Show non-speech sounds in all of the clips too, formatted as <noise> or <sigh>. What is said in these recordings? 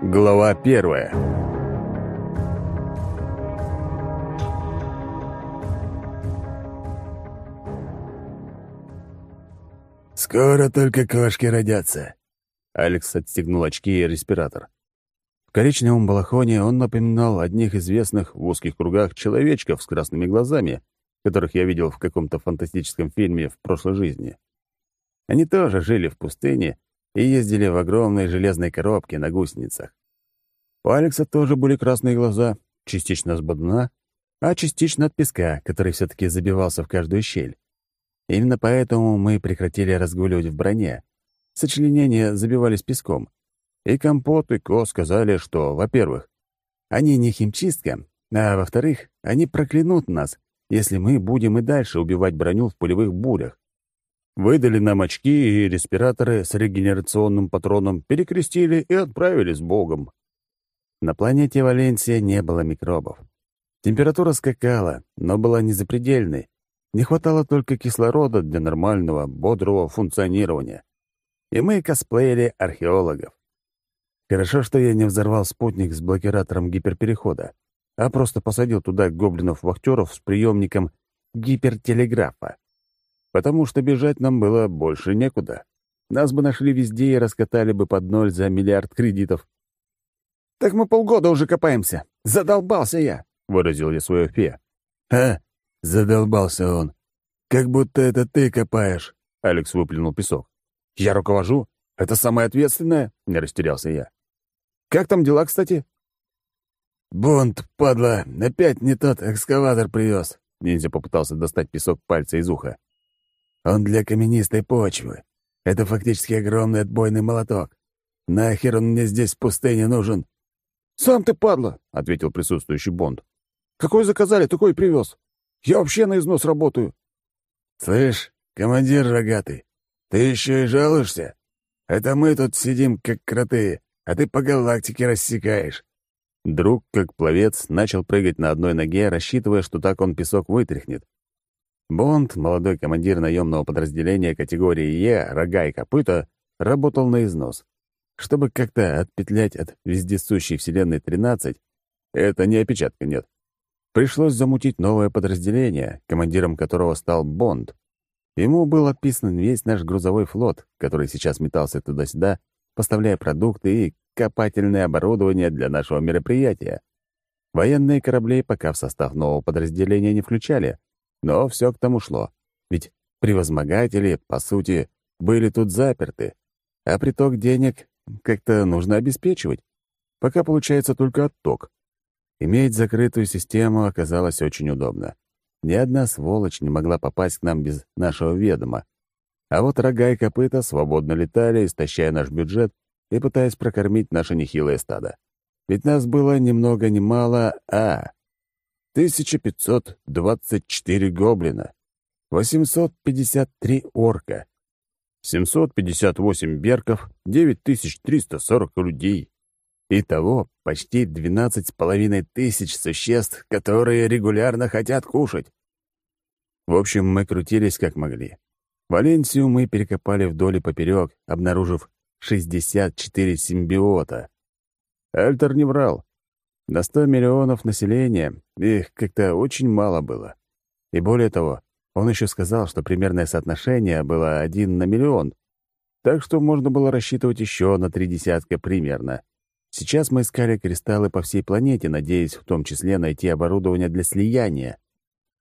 Глава первая. «Скоро только кошки родятся». Алекс отстегнул очки и респиратор. В коричневом балахоне он напоминал одних известных в узких кругах человечков с красными глазами, которых я видел в каком-то фантастическом фильме в прошлой жизни. Они тоже жили в пустыне и ездили в огромной железной коробке на гусеницах. У Алекса тоже были красные глаза, частично с бодуна, а частично от песка, который все таки забивался в каждую щель. Именно поэтому мы прекратили разгуливать в броне. Сочленения забивались песком. И Компот, и Ко сказали, что, во-первых, они не химчистка, а во-вторых, они проклянут нас, если мы будем и дальше убивать броню в пулевых бурях. Выдали нам очки и респираторы с регенерационным патроном, перекрестили и отправили с Богом. На планете Валенсия не было микробов. Температура скакала, но была не запредельной. Не хватало только кислорода для нормального, бодрого функционирования. И мы косплеили археологов. Хорошо, что я не взорвал спутник с блокиратором гиперперехода, а просто посадил туда гоблинов-вахтеров с приемником гипертелеграфа потому что бежать нам было больше некуда. Нас бы нашли везде и раскатали бы под ноль за миллиард кредитов. «Так мы полгода уже копаемся. Задолбался я!» — выразил я свое фе. «А, задолбался он. Как будто это ты копаешь!» — Алекс выплюнул песок. «Я руковожу. Это самое ответственное?» — не растерялся я. «Как там дела, кстати?» «Бунт, падла, опять не тот экскаватор привез!» Ниндзя попытался достать песок пальца из уха. Он для каменистой почвы. Это фактически огромный отбойный молоток. Нахер он мне здесь в пустыне нужен?» «Сам ты падла», — ответил присутствующий Бонд. «Какой заказали, такой привез. Я вообще на износ работаю». «Слышь, командир рогатый, ты еще и жалуешься? Это мы тут сидим, как кроты, а ты по галактике рассекаешь». Друг, как пловец, начал прыгать на одной ноге, рассчитывая, что так он песок вытряхнет. Бонд, молодой командир наемного подразделения категории Е, рога и копыта, работал на износ. Чтобы как-то отпетлять от вездесущей Вселенной 13, это не опечатка, нет. Пришлось замутить новое подразделение, командиром которого стал Бонд. Ему был отписан весь наш грузовой флот, который сейчас метался туда-сюда, поставляя продукты и копательное оборудование для нашего мероприятия. Военные корабли пока в состав нового подразделения не включали, но все к тому шло. Ведь превозмогатели, по сути, были тут заперты, а приток денег как-то нужно обеспечивать. Пока получается только отток. Иметь закрытую систему оказалось очень удобно. Ни одна сволочь не могла попасть к нам без нашего ведома. А вот рога и копыта свободно летали, истощая наш бюджет и пытаясь прокормить наше нехилое стадо. Ведь нас было ни много ни мало, а 1524 гоблина, 853 орка, 758 берков, 9340 людей. Итого почти 12 с половиной тысяч существ, которые регулярно хотят кушать. В общем, мы крутились как могли. Валенсию мы перекопали вдоль и поперек, обнаружив 64 симбиота. Альтер не врал. На 100 миллионов населения их как-то очень мало было. И более того, он еще сказал, что примерное соотношение было один на миллион. Так что можно было рассчитывать еще на три десятка примерно. Сейчас мы искали кристаллы по всей планете, надеясь в том числе найти оборудование для слияния.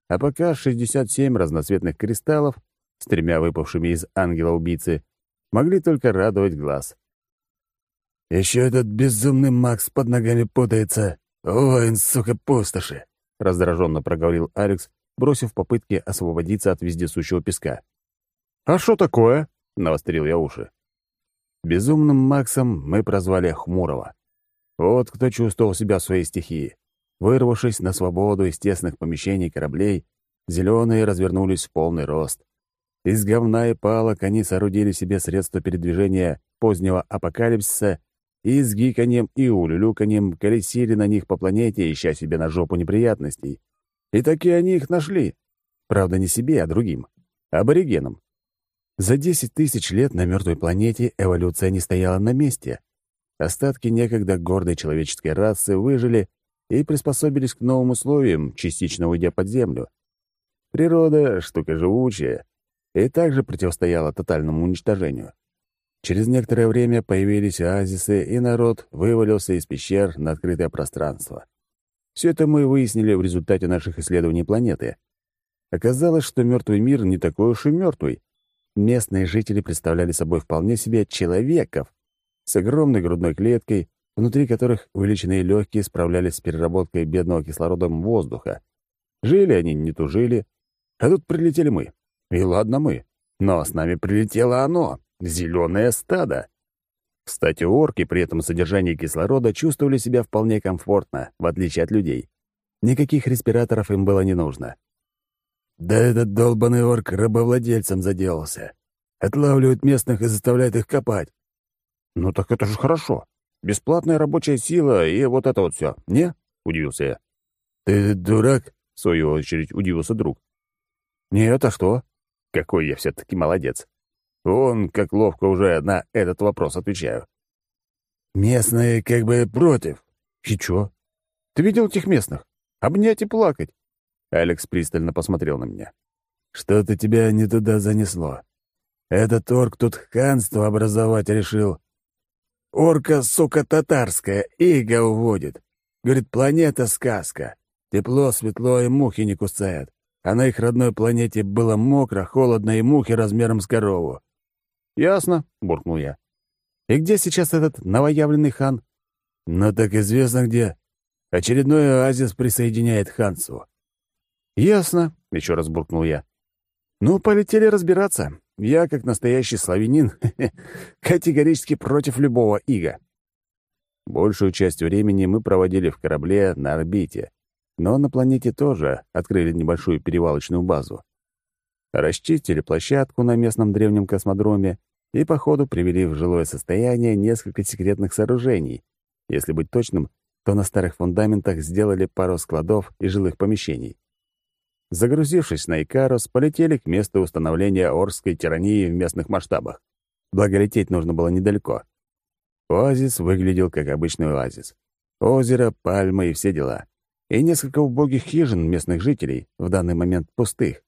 А пока 67 разноцветных кристаллов с тремя выпавшими из ангела-убийцы могли только радовать глаз. Еще этот безумный Макс под ногами путается. Воин, сука, пустоши!» — раздраженно проговорил Алекс, бросив попытки освободиться от вездесущего песка. «А что такое?» — навострил я уши. Безумным Максом мы прозвали Хмурого. Вот кто чувствовал себя в своей стихии. Вырвавшись на свободу из тесных помещений кораблей, зеленые развернулись в полный рост. Из говна и палок они соорудили себе средства передвижения позднего апокалипсиса и с гиканьем и улюлюканьем колесили на них по планете, ища себе на жопу неприятностей. И таки они их нашли. Правда, не себе, а другим. Аборигенам. За 10 тысяч лет на мертвой планете эволюция не стояла на месте. остатки некогда гордой человеческой расы выжили и приспособились к новым условиям, частично уйдя под землю. Природа — штука живучая, и также противостояла тотальному уничтожению. Через некоторое время появились оазисы, и народ вывалился из пещер на открытое пространство. Все это мы выяснили в результате наших исследований планеты. Оказалось, что мертвый мир не такой уж и мертвый. Местные жители представляли собой вполне себе человеков с огромной грудной клеткой, внутри которых увеличенные легкие справлялись с переработкой бедного кислородом воздуха. Жили они, не тужили, а тут прилетели мы. И ладно мы, но с нами прилетело оно, зеленое стадо. Кстати, орки при этом содержании кислорода чувствовали себя вполне комфортно, в отличие от людей. Никаких респираторов им было не нужно. Да этот долбанный орк рабовладельцем заделался. Отлавливает местных и заставляет их копать. Ну так это же хорошо. Бесплатная рабочая сила и вот это вот все. Не? Удивился я. Ты дурак? В свою очередь удивился друг. Нет, а что? Какой я все-таки молодец. Он как ловко уже на этот вопрос отвечаю. Местные как бы против. И чё? Ты видел этих местных? Обнять и плакать. Алекс пристально посмотрел на меня. «Что-то тебя не туда занесло. Этот орк тут ханство образовать решил. Орка, сука, татарская, иго уводит. Говорит, планета — сказка. Тепло, светло и мухи не кусают. А на их родной планете было мокро, холодно и мухи размером с корову. «Ясно», — буркнул я. «И где сейчас этот новоявленный хан?» «Ну так известно где. Очередной оазис присоединяет ханцу. «Ясно», — еще раз буркнул я. «Ну, полетели разбираться. Я, как настоящий славянин, <laughs> категорически против любого ига». Большую часть времени мы проводили в корабле на орбите, но на планете тоже открыли небольшую перевалочную базу. Расчистили площадку на местном древнем космодроме и, по ходу, привели в жилое состояние несколько секретных сооружений. Если быть точным, то на старых фундаментах сделали пару складов и жилых помещений. Загрузившись на Икарус, полетели к месту установления Орской тирании в местных масштабах. Благо лететь нужно было недалеко. Оазис выглядел как обычный оазис. Озеро, пальмы и все дела. И несколько убогих хижин местных жителей, в данный момент пустых.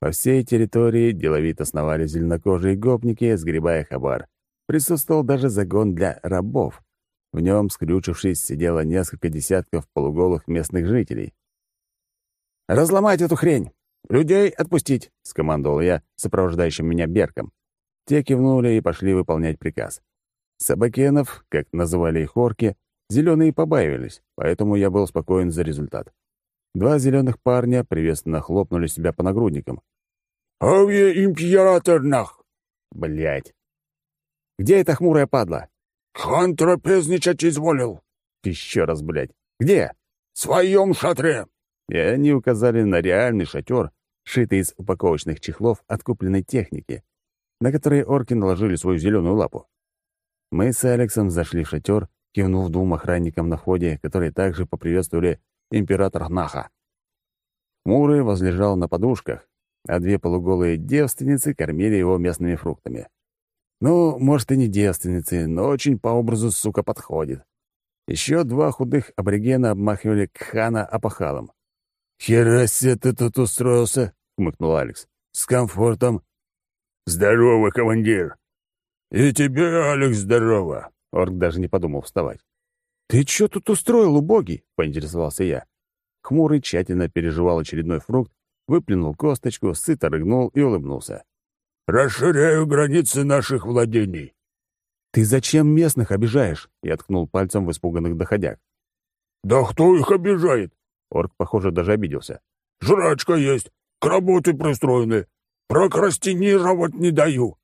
По всей территории деловито сновали зеленокожие гопники, сгребая хабар. Присутствовал даже загон для рабов. В нем, скрючившись, сидело несколько десятков полуголых местных жителей. «Разломать эту хрень! Людей отпустить!» — скомандовал я сопровождающим меня Берком. Те кивнули и пошли выполнять приказ. Собакенов, как называли их орки, зеленые побаивались, поэтому я был спокоен за результат. Два зеленых парня приветственно хлопнули себя по нагрудникам. «Аве император нах!» Блять. «Где эта хмурая падла?» «Хан трапезничать изволил». «Еще раз, блядь. Где?» «В своем шатре» и они указали на реальный шатер, шитый из упаковочных чехлов откупленной техники, на которые орки наложили свою зеленую лапу. Мы с Алексом зашли в шатер, кивнув двум охранникам на входе, которые также поприветствовали император Наха. Муры возлежал на подушках, а две полуголые девственницы кормили его местными фруктами. Ну, может, и не девственницы, но очень по образу, сука, подходит. Еще два худых аборигена обмахивали Кхана опахалом. «Хера себе ты тут устроился!» — хмыкнул Алекс. «С комфортом». «Здорово, командир!» «И тебе, Алекс, здорово!» Орк даже не подумал вставать. «Ты чё тут устроил, убогий?» — поинтересовался я. Хмурый тщательно переживал очередной фрукт, выплюнул косточку, сыто рыгнул и улыбнулся. «Расширяю границы наших владений». «Ты зачем местных обижаешь?» — я ткнул пальцем в испуганных доходяг. «Да кто их обижает? Орк, похоже, даже обиделся. «Жрачка есть, к работе пристроены. Прокрастинировать не даю».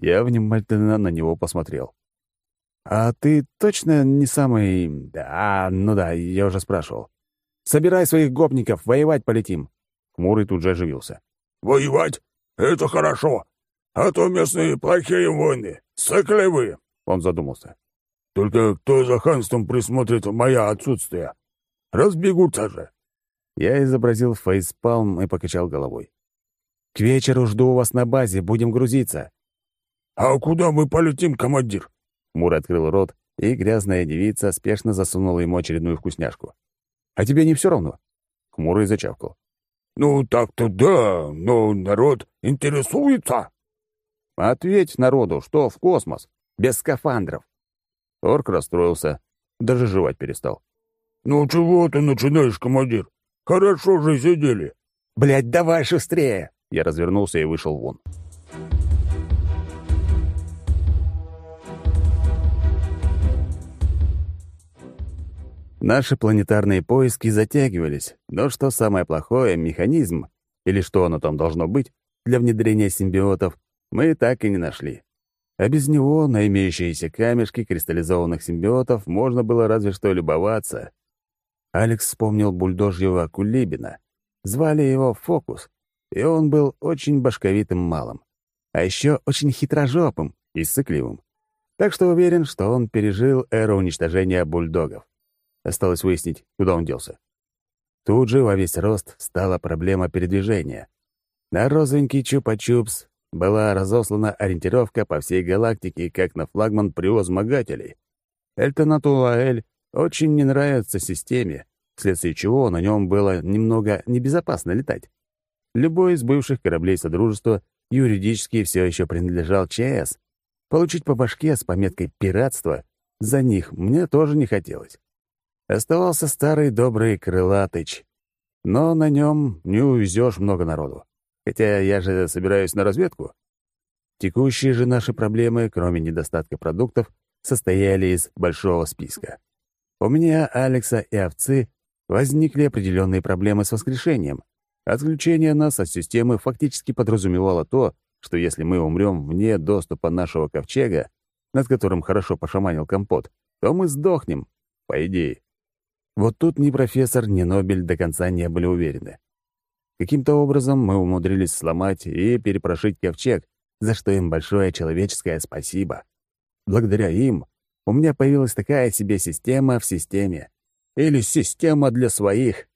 Я внимательно на него посмотрел. «А ты точно не самый... Да, ну да, я уже спрашивал. Собирай своих гопников, воевать полетим». Хмурый тут же оживился. «Воевать? Это хорошо. А то местные плохие воины, соколевые». Он задумался. «Только кто за ханством присмотрит в мое отсутствие? Разбегутся же. Я изобразил фейспалм и покачал головой. «К вечеру жду вас на базе, будем грузиться». «А куда мы полетим, командир?» Мур открыл рот и грязная девица спешно засунула ему очередную вкусняшку. «А тебе не все равно?» Хмурый зачавкал. «Ну, так-то да, но народ интересуется». «Ответь народу, что в космос, без скафандров». Орк расстроился, даже жевать перестал. «Ну чего ты начинаешь, командир? Хорошо же сидели». «Блядь, давай шустрее!» Я развернулся и вышел вон. Наши планетарные поиски затягивались, но что самое плохое, механизм, или что оно там должно быть, для внедрения симбиотов, мы так и не нашли. А без него на имеющиеся камешки кристаллизованных симбиотов можно было разве что любоваться. Алекс вспомнил бульдожьего Кулибина. Звали его Фокус, и он был очень башковитым малым. А еще очень хитрожопым и сыкливым. Так что уверен, что он пережил эру уничтожения бульдогов. Осталось выяснить, куда он делся. Тут же во весь рост стала проблема передвижения. На розовенький Чупа-Чупс была разослана ориентировка по всей галактике, как на флагман превозмогателей. Эльтонату Лаэль очень не нравится системе, вследствие чего на нем было немного небезопасно летать. Любой из бывших кораблей Содружества юридически все еще принадлежал ЧС. Получить по башке с пометкой «пиратство» за них мне тоже не хотелось. Оставался старый добрый Крылатыч. Но на нем не увезешь много народу. Хотя я же собираюсь на разведку. Текущие же наши проблемы, кроме недостатка продуктов, состояли из большого списка. У меня, Алекса и овцы возникли определенные проблемы с воскрешением. Отключение нас от системы фактически подразумевало то, что если мы умрем вне доступа нашего ковчега, над которым хорошо пошаманил компот, то мы сдохнем, по идее. Вот тут ни профессор, ни Нобель до конца не были уверены. Каким-то образом мы умудрились сломать и перепрошить ковчег, за что им большое человеческое спасибо. Благодаря им у меня появилась такая себе система в системе. Или система для своих.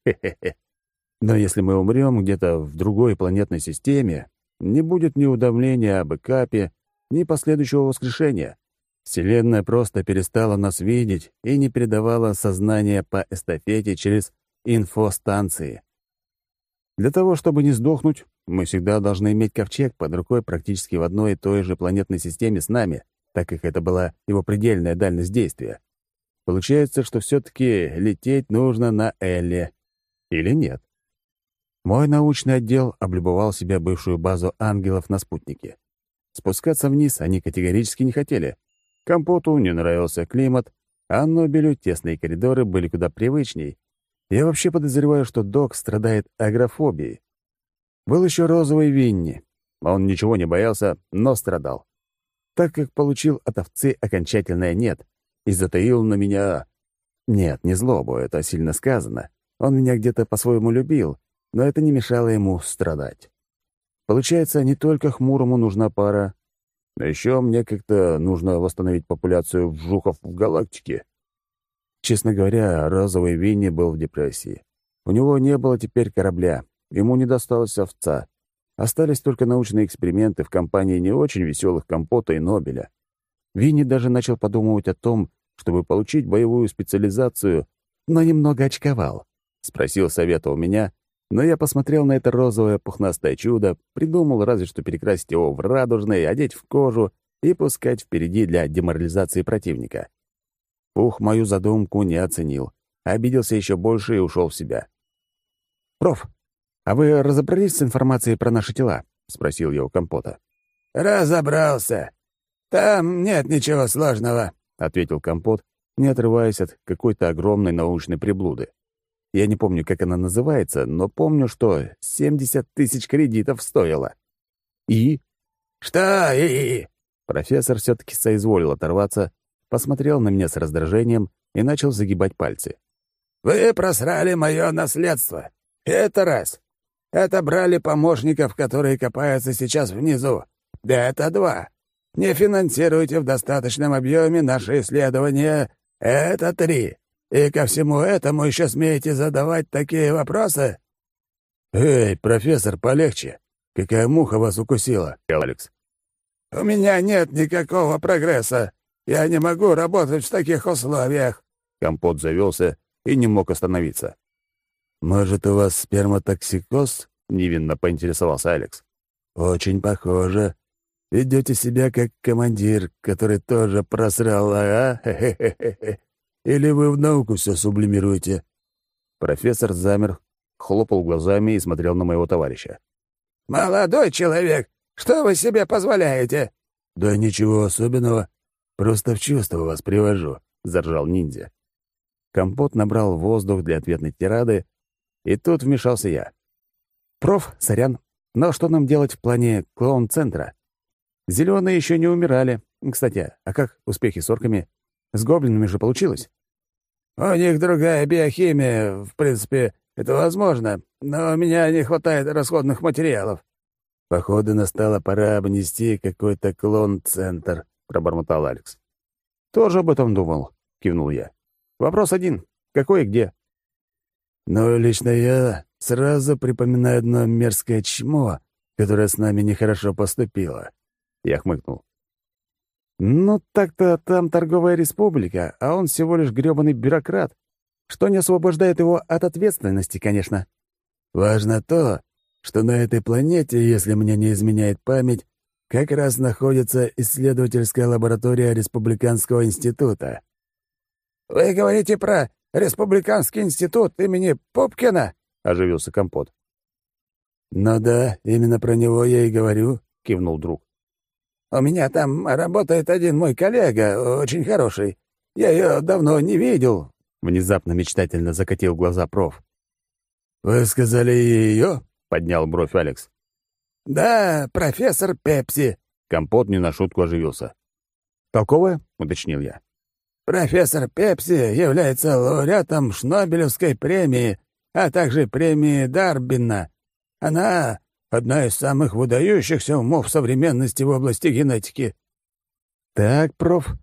Но если мы умрем где-то в другой планетной системе, не будет ни уведомления об экапе, ни последующего воскрешения. Вселенная просто перестала нас видеть и не передавала сознание по эстафете через инфостанции. Для того, чтобы не сдохнуть, мы всегда должны иметь ковчег под рукой практически в одной и той же планетной системе с нами, так как это была его предельная дальность действия. Получается, что все-таки лететь нужно на Элле. Или нет? Мой научный отдел облюбовал себе бывшую базу ангелов на спутнике. Спускаться вниз они категорически не хотели — Компоту не нравился климат, а Нобелю тесные коридоры были куда привычней. Я вообще подозреваю, что док страдает агрофобией. Был еще розовый Винни. Он ничего не боялся, но страдал. Так как получил от овцы окончательное «нет» и затаил на меня... Нет, не злобу, это сильно сказано. Он меня где-то по-своему любил, но это не мешало ему страдать. Получается, не только хмурому нужна пара, но еще мне как-то нужно восстановить популяцию вжухов в галактике. Честно говоря, розовый Винни был в депрессии. У него не было теперь корабля, ему не досталась овца. Остались только научные эксперименты в компании не очень веселых Компота и Нобеля. Винни даже начал подумывать о том, чтобы получить боевую специализацию, но немного очковал. Спросил совета у меня, но я посмотрел на это розовое пухнастое чудо, придумал разве что перекрасить его в радужный, одеть в кожу и пускать впереди для деморализации противника. Пух мою задумку не оценил, обиделся еще больше и ушел в себя. «Проф, а вы разобрались с информацией про наши тела?» — спросил я у Компота. «Разобрался. Там нет ничего сложного», — ответил Компот, не отрываясь от какой-то огромной научной приблуды. Я не помню, как она называется, но помню, что 70 тысяч кредитов стоило. И? Что и? Профессор все-таки соизволил оторваться, посмотрел на меня с раздражением и начал загибать пальцы. «Вы просрали мое наследство. Это раз. Это брали помощников, которые копаются сейчас внизу. Это два. Не финансируете в достаточном объеме наши исследования. Это три. И ко всему этому еще смеете задавать такие вопросы?» «Эй, профессор, полегче. Какая муха вас укусила?» «Алекс». «У меня нет никакого прогресса. Я не могу работать в таких условиях!» Компот завелся и не мог остановиться. «Может, у вас сперматоксикоз?» — невинно поинтересовался Алекс. «Очень похоже. Ведете себя как командир, который тоже просрал, ага? Хе-хе-хе. <laughs> Или вы в науку все сублимируете?» Профессор замер, хлопал глазами и смотрел на моего товарища. «Молодой человек, что вы себе позволяете?» «Да ничего особенного. Просто в чувство вас привожу», — заржал ниндзя. Компот набрал воздух для ответной тирады, и тут вмешался я. «Проф, сорян, но что нам делать в плане клоун-центра? Зеленые еще не умирали. Кстати, а как успехи с орками? С гоблинами же получилось?» «У них другая биохимия, в принципе, это возможно, но у меня не хватает расходных материалов». «Походу, настала пора обнести какой-то клон-центр», — пробормотал Алекс. «Тоже об этом думал», — кивнул я. «Вопрос один. Какой и где?» «Ну, лично я сразу припоминаю одно мерзкое чмо, которое с нами нехорошо поступило». Я хмыкнул. «Ну, так-то там торговая республика, а он всего лишь грёбаный бюрократ, что не освобождает его от ответственности, конечно». «Важно то, что на этой планете, если мне не изменяет память, как раз находится исследовательская лаборатория Республиканского института. «Вы говорите про Республиканский институт имени Пупкина?» — оживился Компот. «Ну да, именно про него я и говорю», — кивнул друг. «У меня там работает один мой коллега, очень хороший. Я ее давно не видел», — внезапно мечтательно закатил глаза проф. «Вы сказали ее?» — поднял бровь Алекс. «Да, профессор Пепси». Компот не на шутку оживился. «Толковая?» — уточнил я. «Профессор Пепси является лауреатом Шнобелевской премии, а также премии Дарбина. Она — одна из самых выдающихся умов современности в области генетики». «Так, проф,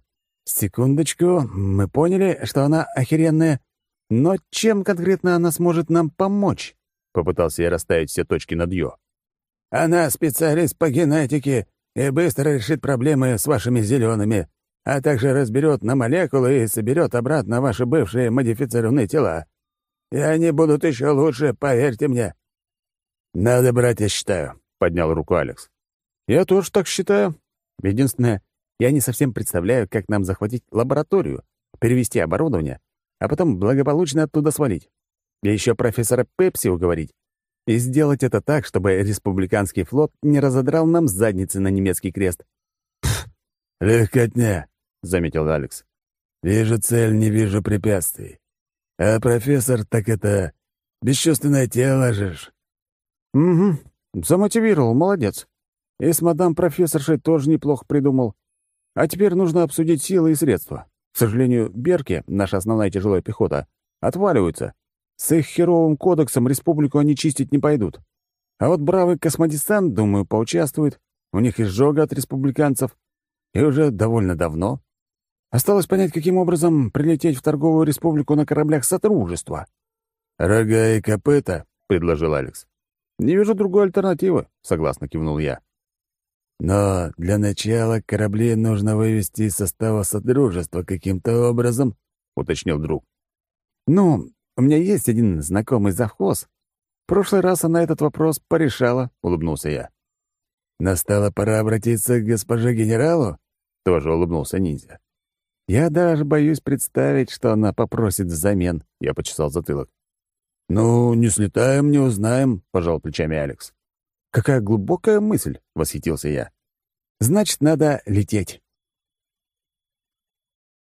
секундочку, мы поняли, что она охеренная, но чем конкретно она сможет нам помочь?» Попытался я расставить все точки над «ё». «Она специалист по генетике и быстро решит проблемы с вашими зелеными, а также разберет на молекулы и соберет обратно ваши бывшие модифицированные тела. И они будут еще лучше, поверьте мне». «Надо брать, я считаю», — поднял руку Алекс. «Я тоже так считаю. Единственное, я не совсем представляю, как нам захватить лабораторию, перевести оборудование, а потом благополучно оттуда свалить. И еще профессора Пепси уговорить. И сделать это так, чтобы республиканский флот не разодрал нам задницы на немецкий крест. «Пф, легкотня», — заметил Алекс. «Вижу цель, не вижу препятствий. А профессор, так это бесчувственное тело же «Угу, замотивировал, молодец. И с мадам профессоршей тоже неплохо придумал. А теперь нужно обсудить силы и средства. К сожалению, Берки, наша основная тяжелая пехота, отваливаются. С их херовым кодексом республику они чистить не пойдут. А вот бравый космодесант, думаю, поучаствует. У них изжога от республиканцев. И уже довольно давно. Осталось понять, каким образом прилететь в торговую республику на кораблях Сотрудничества. «Рога и копыта», — предложил Алекс. «Не вижу другой альтернативы», — согласно кивнул я. «Но для начала корабли нужно вывести из состава Содружества каким-то образом», — уточнил друг. «Ну, у меня есть один знакомый завхоз. В прошлый раз она этот вопрос порешала», — улыбнулся я. «Настала пора обратиться к госпоже генералу?» — тоже улыбнулся ниндзя. «Я даже боюсь представить, что она попросит взамен», — я почесал затылок. «Ну, не слетаем, не узнаем», — пожал плечами Алекс. «Какая глубокая мысль!» — восхитился я. «Значит, надо лететь».